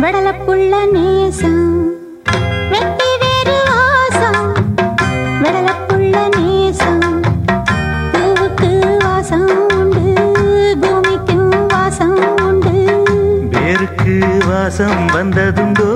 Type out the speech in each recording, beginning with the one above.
வெடலப்புள்ள நேசம். வெட்டி வேறு வாசம். வெடலப்புள்ள நேசம். பூவுக்கு வாசம் உண்டு பூமிக்கும் வந்ததுண்டோ?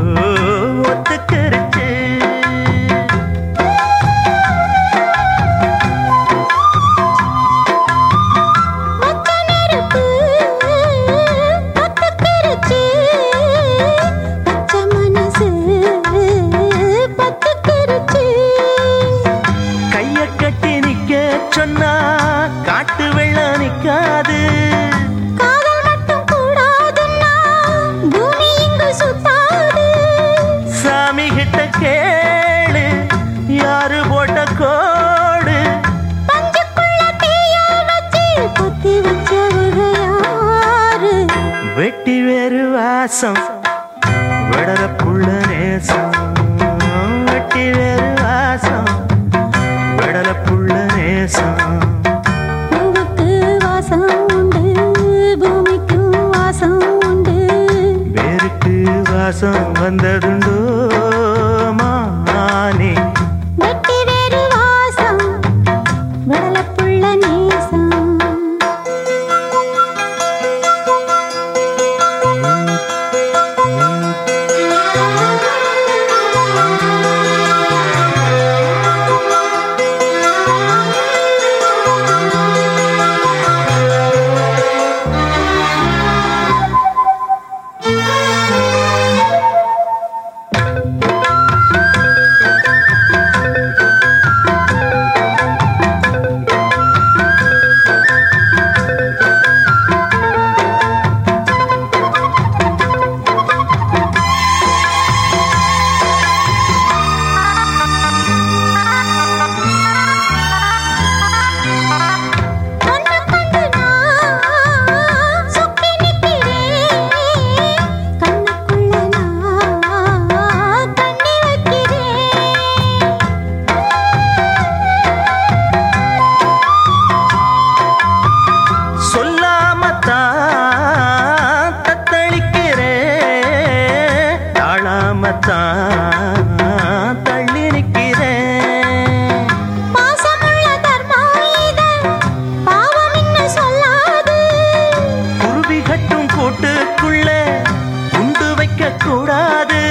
வெட்டி வேறு வாசம் விடலக்குள்ள நேசம். வெட்டி வேறு வாசம் விடலக்குள்ள நேசம். பூவுக்கு வாசம் உண்டு பூமிக்கும் வாசம் வாசம் வந்ததுண்டு. பார்த்தான் தள்ளிருக்கிறேன் குருவி கட்டும் கூட்டுக்குள்ள குண்டு வைக்க கூடாது